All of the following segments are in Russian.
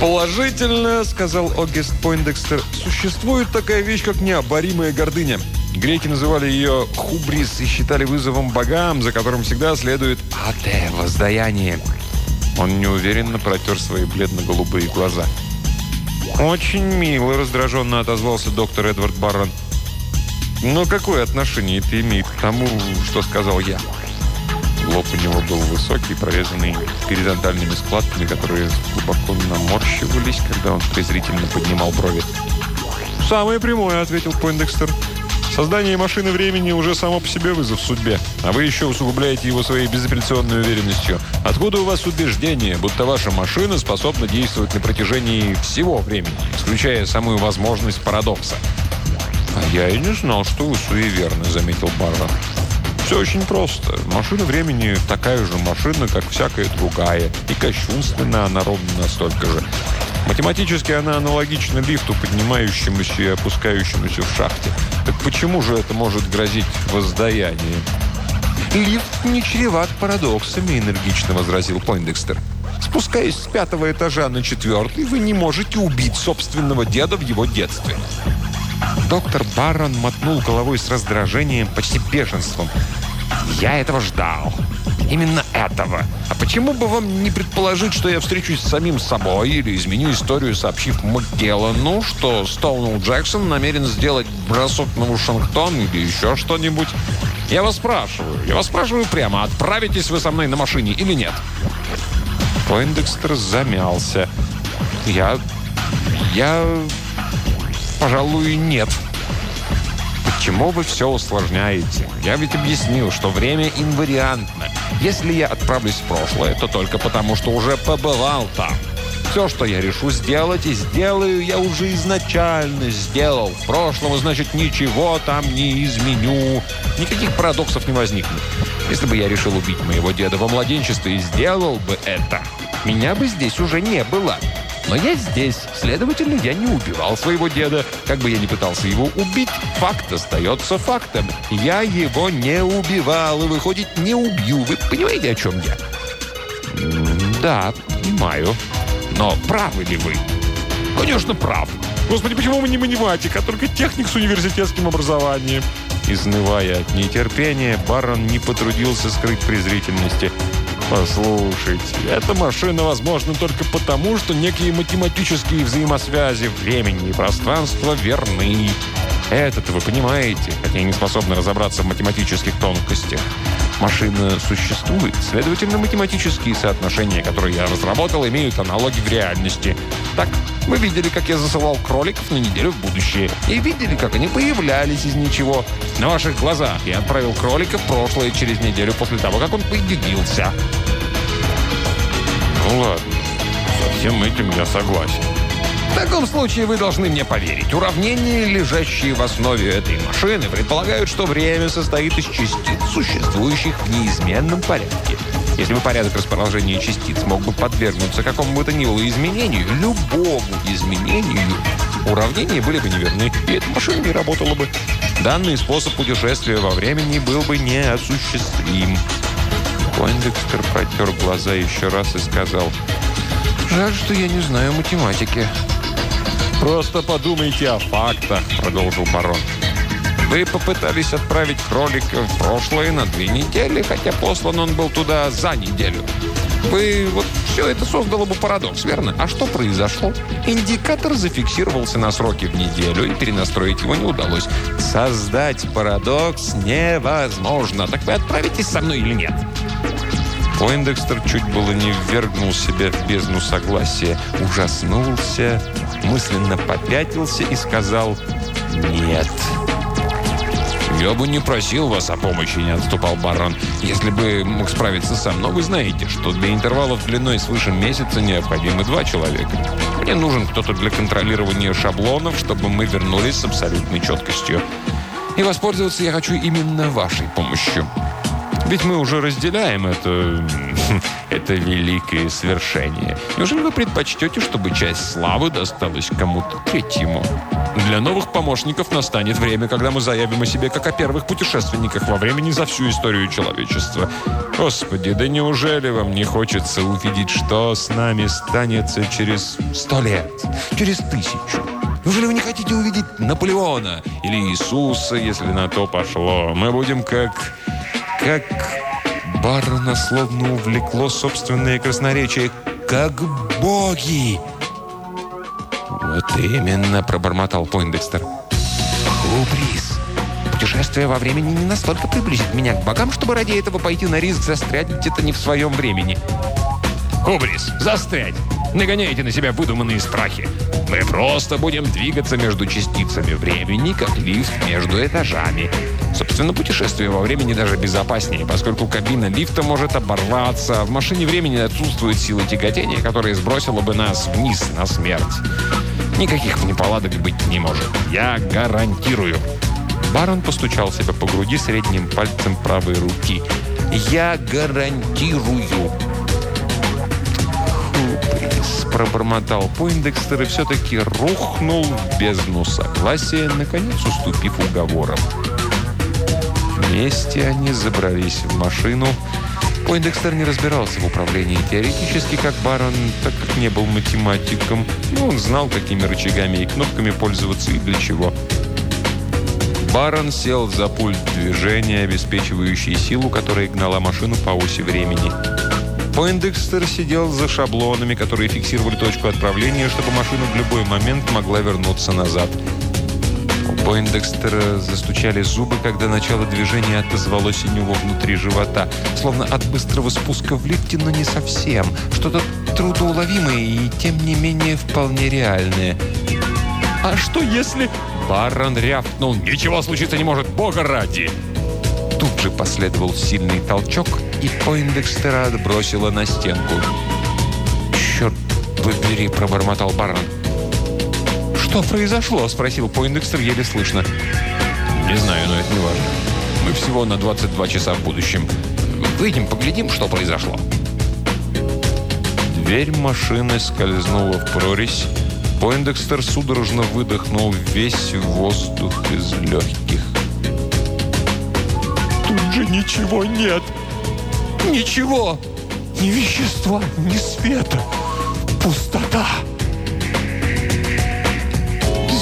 Положительно, сказал Огест Пойндекстер, существует такая вещь, как необоримая гордыня. Греки называли ее хубрис и считали вызовом богам, за которым всегда следует аде, воздаяние. Он неуверенно протер свои бледно-голубые глаза. «Очень мило», – раздраженно отозвался доктор Эдвард Баррон. «Но какое отношение это имеет к тому, что сказал я?» Лоб у него был высокий, прорезанный горизонтальными складками, которые глубоко наморщивались, когда он презрительно поднимал брови. «Самое прямое», — ответил Пойндекстер. «Создание машины времени уже само по себе вызов судьбе, а вы еще усугубляете его своей безапелляционной уверенностью. Откуда у вас убеждение, будто ваша машина способна действовать на протяжении всего времени, исключая самую возможность парадокса?» «А я и не знал, что вы суеверны», — заметил Барра. Все очень просто. Машина времени такая же машина, как всякая другая. И кощунственная она ровно настолько же. Математически она аналогична лифту, поднимающемуся и опускающемуся в шахте. Так почему же это может грозить воздаянием? «Лифт не чреват парадоксами», — энергично возразил Пойндекстер. «Спускаясь с пятого этажа на четвертый, вы не можете убить собственного деда в его детстве». Доктор Баррон мотнул головой с раздражением, почти бешенством. «Я этого ждал. Именно этого. А почему бы вам не предположить, что я встречусь с самим собой или изменю историю, сообщив Макгеллану, что Стоунелл Джексон намерен сделать бросок на Вашингтон или еще что-нибудь? Я вас спрашиваю, я вас спрашиваю прямо, отправитесь вы со мной на машине или нет?» Пойндекстер замялся. «Я... я...» Пожалуй, нет. Почему вы все усложняете? Я ведь объяснил, что время инвариантно. Если я отправлюсь в прошлое, то только потому, что уже побывал там. Все, что я решу сделать и сделаю, я уже изначально сделал. В прошлом, значит, ничего там не изменю. Никаких парадоксов не возникнет. Если бы я решил убить моего деда во младенчестве и сделал бы это, меня бы здесь уже не было. Но я здесь, следовательно, я не убивал своего деда. Как бы я ни пытался его убить, факт остается фактом. Я его не убивал и, выходит, не убью. Вы понимаете, о чем я? Да, понимаю. Но правы ли вы? Конечно, прав. Господи, почему вы не математик, а только техник с университетским образованием? Изнывая от нетерпения, барон не потрудился скрыть презрительности. Послушайте, эта машина возможна только потому, что некие математические взаимосвязи времени и пространства верны. Это-то вы понимаете, хотя и не способны разобраться в математических тонкостях. Машина существует, следовательно, математические соотношения, которые я разработал, имеют аналоги в реальности. Так, вы видели, как я засылал кроликов на неделю в будущее. И видели, как они появлялись из ничего. На ваших глазах я отправил кролика в прошлое через неделю после того, как он появился. Ну ладно, со всем этим я согласен. В таком случае вы должны мне поверить. Уравнения, лежащие в основе этой машины, предполагают, что время состоит из частиц, существующих в неизменном порядке. Если бы порядок расположения частиц мог бы подвергнуться какому бы то ни было изменению, любому изменению, уравнения были бы неверны, и эта машина не работала бы. Данный способ путешествия во времени был бы неосуществим. Пойндекстер протер глаза еще раз и сказал, «Жаль, что я не знаю математики». «Просто подумайте о фактах», — продолжил барон. «Вы попытались отправить кролика в прошлое на две недели, хотя послан он был туда за неделю. Вы вот все это создало бы парадокс, верно? А что произошло? Индикатор зафиксировался на сроки в неделю, и перенастроить его не удалось. Создать парадокс невозможно. Так вы отправитесь со мной или нет?» Пойндекстер чуть было не ввергнул себя в бездну согласия, ужаснулся, мысленно попятился и сказал «нет». «Я бы не просил вас о помощи», — не отступал барон, «если бы мог справиться сам. Но вы знаете, что для интервалов длиной свыше месяца необходимы два человека. Мне нужен кто-то для контролирования шаблонов, чтобы мы вернулись с абсолютной четкостью. И воспользоваться я хочу именно вашей помощью». Ведь мы уже разделяем это, это великое свершение. Неужели вы предпочтете, чтобы часть славы досталась кому-то третьему? Для новых помощников настанет время, когда мы заявим о себе как о первых путешественниках во времени за всю историю человечества. Господи, да неужели вам не хочется увидеть, что с нами станется через сто лет, через тысячу? Неужели вы не хотите увидеть Наполеона или Иисуса, если на то пошло? Мы будем как как барона словно увлекло собственное красноречие. Как боги! Вот именно, пробормотал Пойндекстер. Хубрис. Путешествие во времени не настолько приблизит меня к богам, чтобы ради этого пойти на риск застрять где-то не в своем времени. Хубрис, застрять! Нагоняйте на себя выдуманные страхи. Мы просто будем двигаться между частицами времени, как лифт между этажами. Собственно, путешествие во времени даже безопаснее, поскольку кабина лифта может оборваться, в машине времени отсутствует сила тяготения, которая сбросила бы нас вниз на смерть. Никаких неполадок быть не может. Я гарантирую. Барон постучал себя по груди средним пальцем правой руки. «Я гарантирую!» Пробормотал Пойндекстер и все-таки рухнул в бездну согласия, наконец уступив уговорам. Вместе они забрались в машину. Пойндекстер не разбирался в управлении теоретически, как барон, так как не был математиком. Но он знал, какими рычагами и кнопками пользоваться и для чего. Барон сел за пульт движения, обеспечивающий силу, которая гнала машину по оси времени. Пойндекстер сидел за шаблонами, которые фиксировали точку отправления, чтобы машина в любой момент могла вернуться назад – Пойндекстера застучали зубы, когда начало движения отозвалось у него внутри живота. Словно от быстрого спуска в лифте, но не совсем. Что-то трудоуловимое и, тем не менее, вполне реальное. «А что если...» Барон рявкнул. «Ничего случиться не может, бога ради!» Тут же последовал сильный толчок, и Пойндекстера отбросило на стенку. «Черт побери!» – пробормотал барон. «Что произошло?» – спросил Пойндекстер еле слышно. «Не знаю, но это не важно. Мы всего на 22 часа в будущем. Выйдем, поглядим, что произошло». Дверь машины скользнула в прорезь. Пойндекстер судорожно выдохнул весь воздух из легких. «Тут же ничего нет! Ничего! Ни вещества, ни света! Пустота!»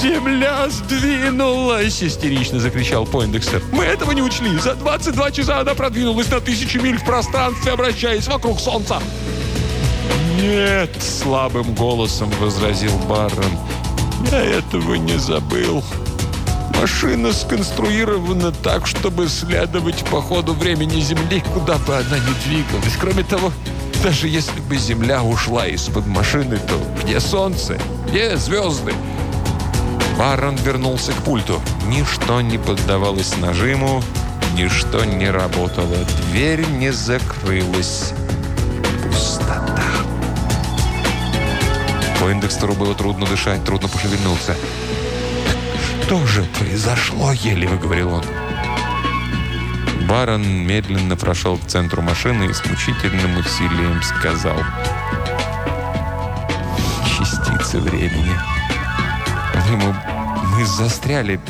«Земля сдвинулась!» – истерично закричал Пойндексер. «Мы этого не учли! За 22 часа она продвинулась на тысячи миль в пространстве, обращаясь вокруг Солнца!» «Нет!» – слабым голосом возразил Баррон. «Я этого не забыл. Машина сконструирована так, чтобы следовать по ходу времени Земли, куда бы она ни двигалась. Кроме того, даже если бы Земля ушла из-под машины, то где Солнце? Где звезды?» Барон вернулся к пульту. Ничто не поддавалось нажиму, ничто не работало. Дверь не закрылась. Пустота. Поиндекстеру было трудно дышать, трудно пошевельнуться. «Что же произошло?» — еле выговорил он. Барон медленно прошел к центру машины и с мучительным усилием сказал «Частицы времени». По-моему, мы застряли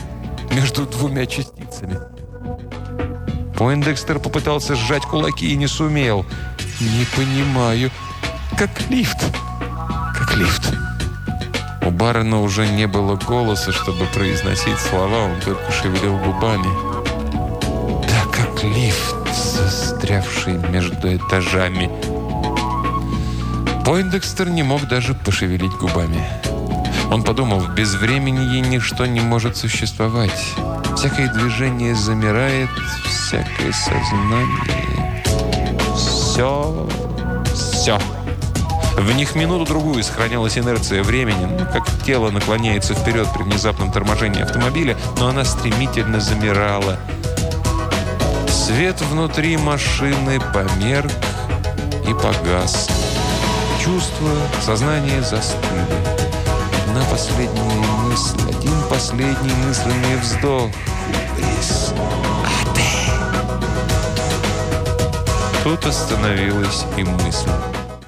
между двумя частицами. Пойндекстер попытался сжать кулаки и не сумел. «Не понимаю. Как лифт. Как лифт». У барона уже не было голоса, чтобы произносить слова, он только шевелил губами. «Да, как лифт, застрявший между этажами». Пойндекстер не мог даже пошевелить губами. Он подумал, без времени ей ничто не может существовать. Всякое движение замирает, всякое сознание. Все, все. В них минуту-другую сохранялась инерция времени, ну, как тело наклоняется вперед при внезапном торможении автомобиля, но она стремительно замирала. Свет внутри машины померк и погас. Чувства, сознание застыли одна последняя мысль, один последний мысленный вздох. Бис. Тут остановилась и мысль.